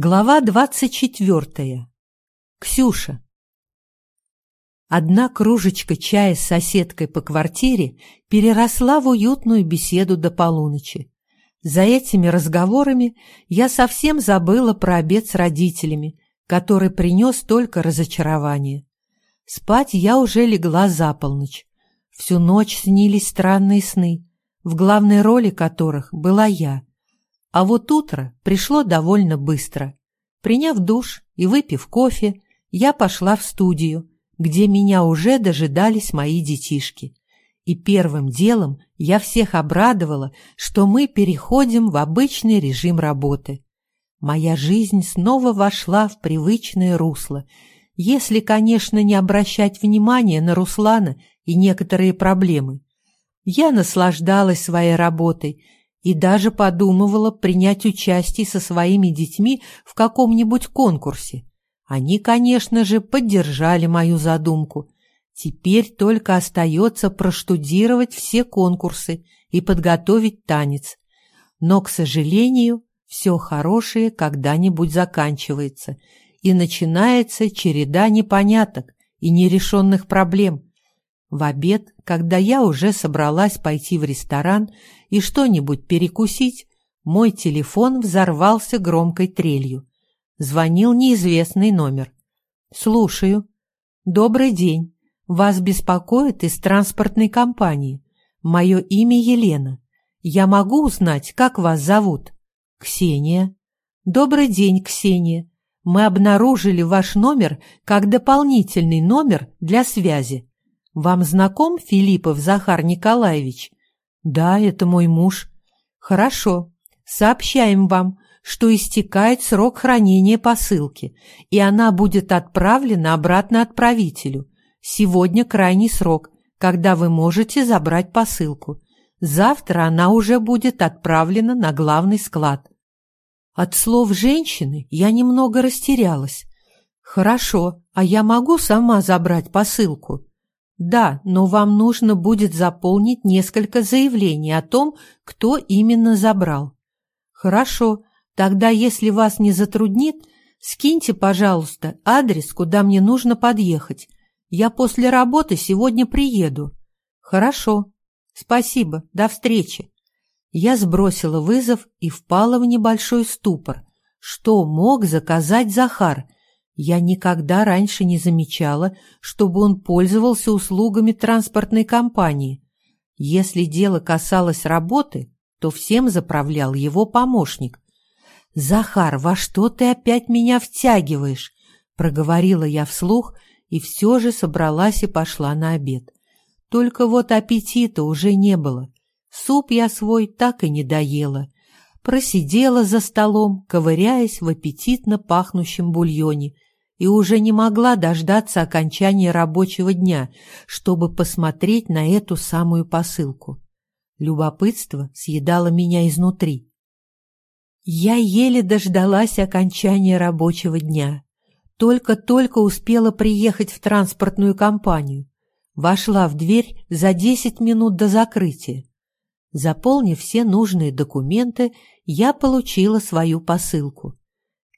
Глава двадцать четвертая. Ксюша. Одна кружечка чая с соседкой по квартире переросла в уютную беседу до полуночи. За этими разговорами я совсем забыла про обед с родителями, который принес только разочарование. Спать я уже легла за полночь. Всю ночь снились странные сны, в главной роли которых была я — а вот утро пришло довольно быстро. Приняв душ и выпив кофе, я пошла в студию, где меня уже дожидались мои детишки. И первым делом я всех обрадовала, что мы переходим в обычный режим работы. Моя жизнь снова вошла в привычное русло, если, конечно, не обращать внимания на Руслана и некоторые проблемы. Я наслаждалась своей работой – и даже подумывала принять участие со своими детьми в каком-нибудь конкурсе. Они, конечно же, поддержали мою задумку. Теперь только остается проштудировать все конкурсы и подготовить танец. Но, к сожалению, все хорошее когда-нибудь заканчивается, и начинается череда непоняток и нерешенных проблем – в обед, когда я уже собралась пойти в ресторан и что-нибудь перекусить, мой телефон взорвался громкой трелью. Звонил неизвестный номер. «Слушаю. Добрый день. Вас беспокоит из транспортной компании. Мое имя Елена. Я могу узнать, как вас зовут?» «Ксения». «Добрый день, Ксения. Мы обнаружили ваш номер как дополнительный номер для связи. Вам знаком Филиппов Захар Николаевич? Да, это мой муж. Хорошо. Сообщаем вам, что истекает срок хранения посылки, и она будет отправлена обратно отправителю. Сегодня крайний срок, когда вы можете забрать посылку. Завтра она уже будет отправлена на главный склад. От слов женщины я немного растерялась. Хорошо, а я могу сама забрать посылку? Да, но вам нужно будет заполнить несколько заявлений о том, кто именно забрал. Хорошо, тогда если вас не затруднит, скиньте, пожалуйста, адрес, куда мне нужно подъехать. Я после работы сегодня приеду. Хорошо. Спасибо. До встречи. Я сбросила вызов и впала в небольшой ступор. Что мог заказать Захар? Я никогда раньше не замечала, чтобы он пользовался услугами транспортной компании. Если дело касалось работы, то всем заправлял его помощник. «Захар, во что ты опять меня втягиваешь?» — проговорила я вслух и все же собралась и пошла на обед. Только вот аппетита уже не было. Суп я свой так и не доела. Просидела за столом, ковыряясь в аппетитно пахнущем бульоне — и уже не могла дождаться окончания рабочего дня, чтобы посмотреть на эту самую посылку. Любопытство съедало меня изнутри. Я еле дождалась окончания рабочего дня. Только-только успела приехать в транспортную компанию. Вошла в дверь за десять минут до закрытия. Заполнив все нужные документы, я получила свою посылку.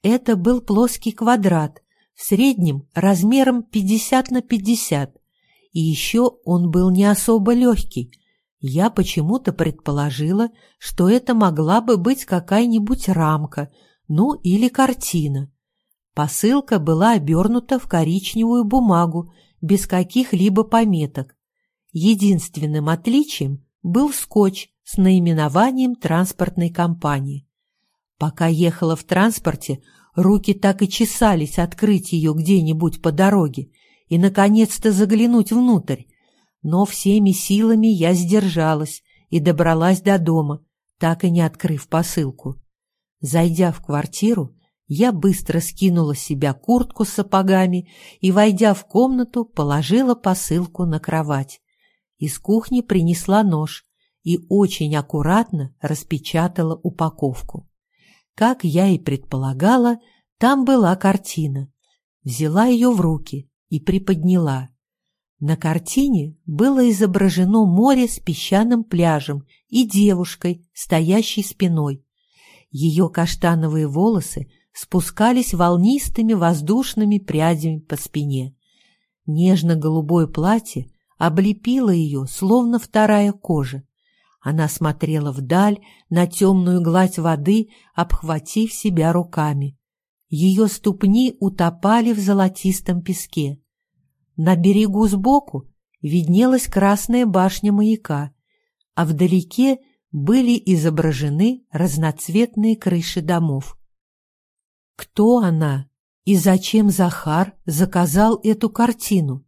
Это был плоский квадрат, в среднем размером 50 на 50, и еще он был не особо легкий. Я почему-то предположила, что это могла бы быть какая-нибудь рамка, ну или картина. Посылка была обернута в коричневую бумагу, без каких-либо пометок. Единственным отличием был скотч с наименованием транспортной компании. Пока ехала в транспорте, Руки так и чесались открыть ее где-нибудь по дороге и, наконец-то, заглянуть внутрь. Но всеми силами я сдержалась и добралась до дома, так и не открыв посылку. Зайдя в квартиру, я быстро скинула с себя куртку с сапогами и, войдя в комнату, положила посылку на кровать. Из кухни принесла нож и очень аккуратно распечатала упаковку. Как я и предполагала, там была картина. Взяла ее в руки и приподняла. На картине было изображено море с песчаным пляжем и девушкой, стоящей спиной. Ее каштановые волосы спускались волнистыми воздушными прядями по спине. Нежно-голубое платье облепило ее, словно вторая кожа. Она смотрела вдаль на темную гладь воды, обхватив себя руками. Ее ступни утопали в золотистом песке. На берегу сбоку виднелась красная башня маяка, а вдалеке были изображены разноцветные крыши домов. Кто она и зачем Захар заказал эту картину?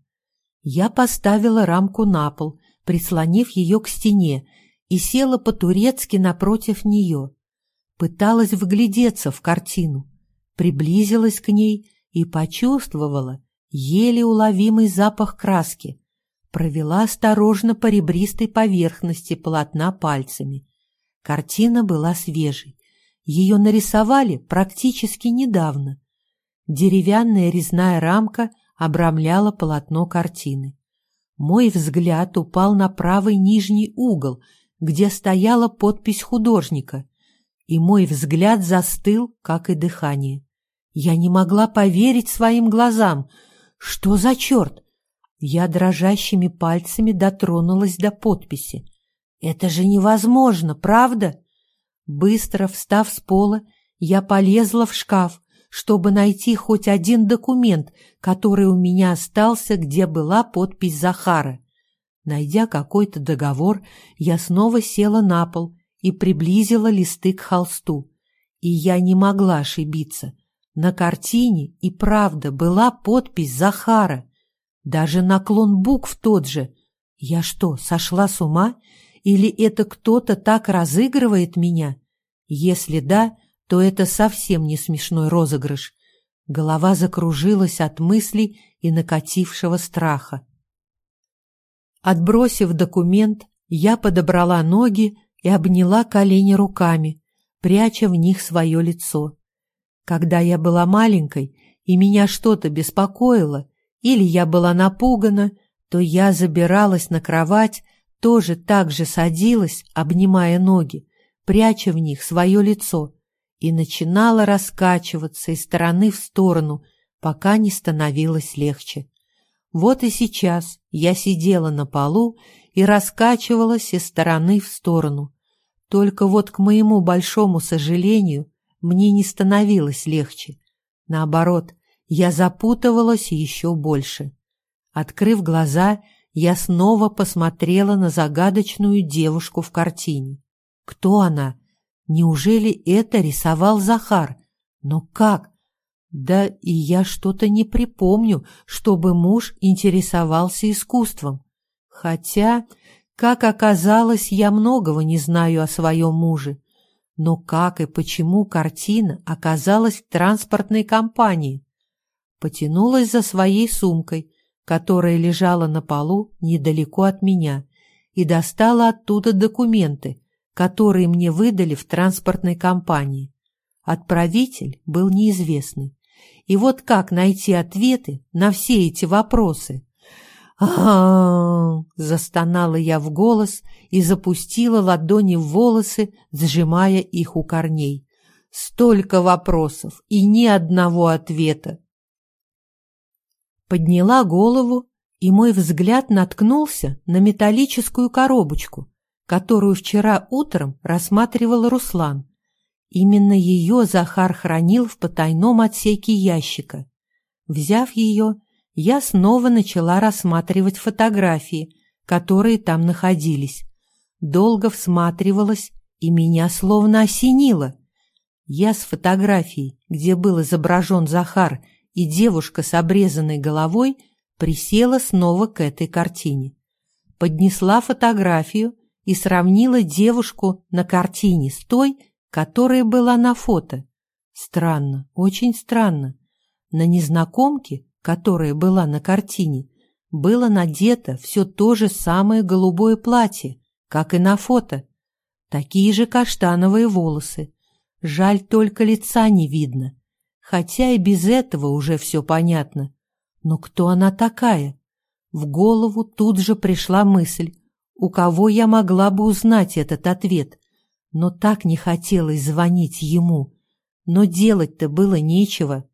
Я поставила рамку на пол, прислонив ее к стене, и села по-турецки напротив нее. Пыталась вглядеться в картину, приблизилась к ней и почувствовала еле уловимый запах краски, провела осторожно по ребристой поверхности полотна пальцами. Картина была свежей. Ее нарисовали практически недавно. Деревянная резная рамка обрамляла полотно картины. Мой взгляд упал на правый нижний угол, где стояла подпись художника, и мой взгляд застыл, как и дыхание. Я не могла поверить своим глазам. Что за черт? Я дрожащими пальцами дотронулась до подписи. «Это же невозможно, правда?» Быстро встав с пола, я полезла в шкаф, чтобы найти хоть один документ, который у меня остался, где была подпись Захара. Найдя какой-то договор, я снова села на пол и приблизила листы к холсту. И я не могла ошибиться. На картине и правда была подпись Захара. Даже наклон букв тот же. Я что, сошла с ума? Или это кто-то так разыгрывает меня? Если да, то это совсем не смешной розыгрыш. Голова закружилась от мыслей и накатившего страха. Отбросив документ, я подобрала ноги и обняла колени руками, пряча в них свое лицо. Когда я была маленькой, и меня что-то беспокоило, или я была напугана, то я забиралась на кровать, тоже так же садилась, обнимая ноги, пряча в них свое лицо, и начинала раскачиваться из стороны в сторону, пока не становилось легче. Вот и сейчас я сидела на полу и раскачивалась из стороны в сторону. Только вот, к моему большому сожалению, мне не становилось легче. Наоборот, я запутывалась еще больше. Открыв глаза, я снова посмотрела на загадочную девушку в картине. Кто она? Неужели это рисовал Захар? Но как? Да и я что-то не припомню, чтобы муж интересовался искусством. Хотя, как оказалось, я многого не знаю о своем муже. Но как и почему картина оказалась в транспортной компании? потянулась за своей сумкой, которая лежала на полу недалеко от меня, и достала оттуда документы, которые мне выдали в транспортной компании. Отправитель был неизвестный. И вот как найти ответы на все эти вопросы? застонала я в голос и запустила ладони в волосы, сжимая их у корней. Столько вопросов и ни одного ответа. Подняла голову, и мой взгляд наткнулся на металлическую коробочку, которую вчера утром рассматривал Руслан. Именно ее Захар хранил в потайном отсеке ящика. Взяв ее, я снова начала рассматривать фотографии, которые там находились. Долго всматривалась, и меня словно осенило. Я с фотографией, где был изображен Захар и девушка с обрезанной головой присела снова к этой картине. Поднесла фотографию и сравнила девушку на картине с той, которая была на фото. Странно, очень странно. На незнакомке, которая была на картине, было надето все то же самое голубое платье, как и на фото. Такие же каштановые волосы. Жаль, только лица не видно хотя и без этого уже все понятно. Но кто она такая? В голову тут же пришла мысль, у кого я могла бы узнать этот ответ, но так не хотелось звонить ему. но делать-то было нечего.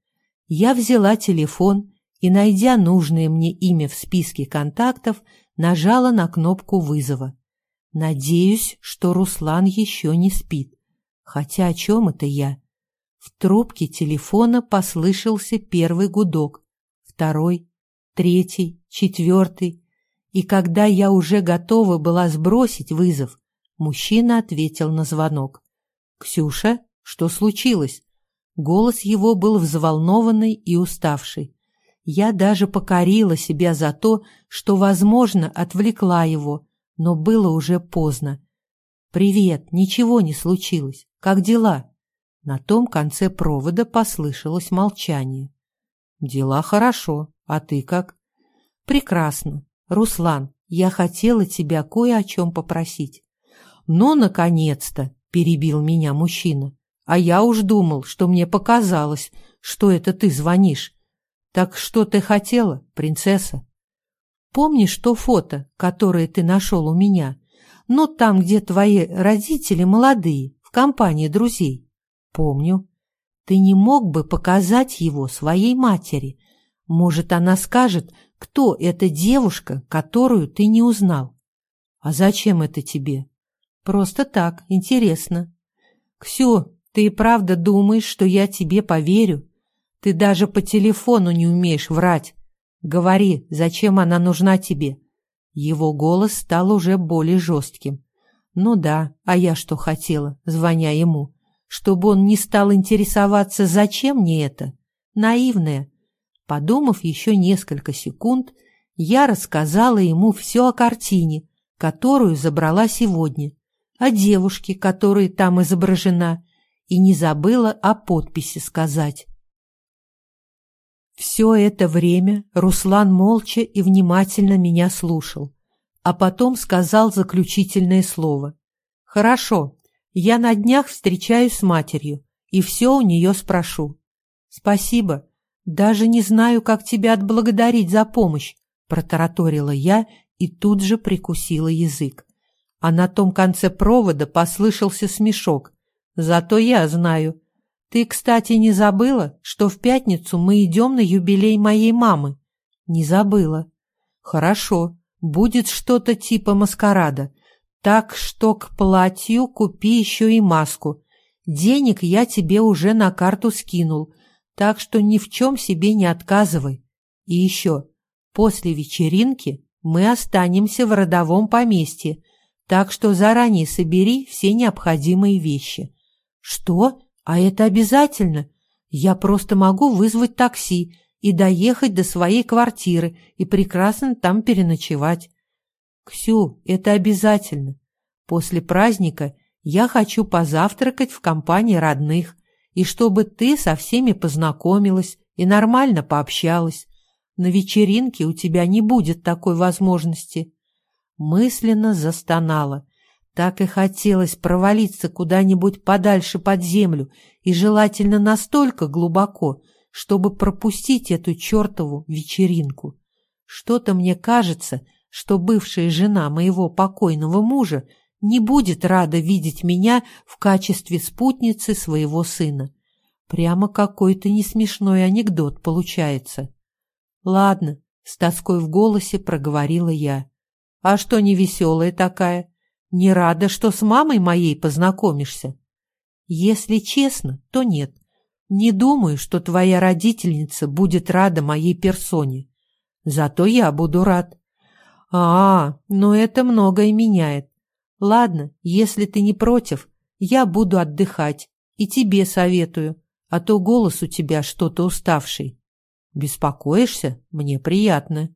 Я взяла телефон и, найдя нужное мне имя в списке контактов, нажала на кнопку вызова. Надеюсь, что Руслан еще не спит. Хотя о чем это я? В трубке телефона послышался первый гудок, второй, третий, четвертый. И когда я уже готова была сбросить вызов, мужчина ответил на звонок. «Ксюша, что случилось?» Голос его был взволнованный и уставший. Я даже покорила себя за то, что, возможно, отвлекла его, но было уже поздно. «Привет, ничего не случилось. Как дела?» На том конце провода послышалось молчание. «Дела хорошо. А ты как?» «Прекрасно. Руслан, я хотела тебя кое о чем попросить». «Ну, наконец-то!» — перебил меня мужчина. «А я уж думал, что мне показалось, что это ты звонишь. Так что ты хотела, принцесса?» «Помнишь то фото, которое ты нашел у меня? Ну, там, где твои родители молодые, в компании друзей?» «Помню. Ты не мог бы показать его своей матери? Может, она скажет, кто эта девушка, которую ты не узнал?» «А зачем это тебе?» «Просто так, интересно». «Ксю, ты и правда думаешь, что я тебе поверю? Ты даже по телефону не умеешь врать. Говори, зачем она нужна тебе?» Его голос стал уже более жестким. «Ну да, а я что хотела, звоня ему? Чтобы он не стал интересоваться, зачем мне это? Наивная». Подумав еще несколько секунд, я рассказала ему все о картине, которую забрала сегодня, о девушке, которая там изображена, и не забыла о подписи сказать. Все это время Руслан молча и внимательно меня слушал, а потом сказал заключительное слово. «Хорошо, я на днях встречаюсь с матерью и все у нее спрошу». «Спасибо. Даже не знаю, как тебя отблагодарить за помощь», протараторила я и тут же прикусила язык. А на том конце провода послышался смешок. «Зато я знаю, ты, кстати, не забыла, что в пятницу мы идем на юбилей моей мамы? Не забыла. Хорошо, будет что-то типа маскарада. Так что к платью купи еще и маску. Денег я тебе уже на карту скинул, так что ни в чем себе не отказывай. И еще, после вечеринки мы останемся в родовом поместье, так что заранее собери все необходимые вещи. Что? А это обязательно. Я просто могу вызвать такси и доехать до своей квартиры и прекрасно там переночевать. Ксю, это обязательно. После праздника я хочу позавтракать в компании родных, и чтобы ты со всеми познакомилась и нормально пообщалась. На вечеринке у тебя не будет такой возможности. Мысленно застонала. Так и хотелось провалиться куда-нибудь подальше под землю и желательно настолько глубоко, чтобы пропустить эту чертову вечеринку. Что-то мне кажется, что бывшая жена моего покойного мужа не будет рада видеть меня в качестве спутницы своего сына. Прямо какой-то несмешной анекдот получается. Ладно, с тоской в голосе проговорила я. А что невеселая такая? Не рада, что с мамой моей познакомишься? Если честно, то нет. Не думаю, что твоя родительница будет рада моей персоне. Зато я буду рад. А, но это многое меняет. Ладно, если ты не против, я буду отдыхать и тебе советую, а то голос у тебя что-то уставший. Беспокоишься? Мне приятно.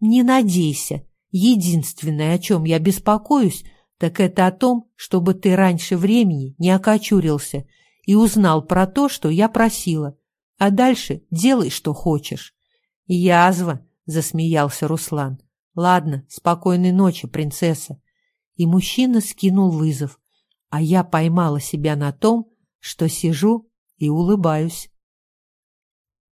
Не надейся. Единственное, о чем я беспокоюсь, так это о том, чтобы ты раньше времени не окочурился и узнал про то, что я просила. А дальше делай, что хочешь. Язва, засмеялся Руслан. Ладно, спокойной ночи, принцесса. И мужчина скинул вызов, а я поймала себя на том, что сижу и улыбаюсь.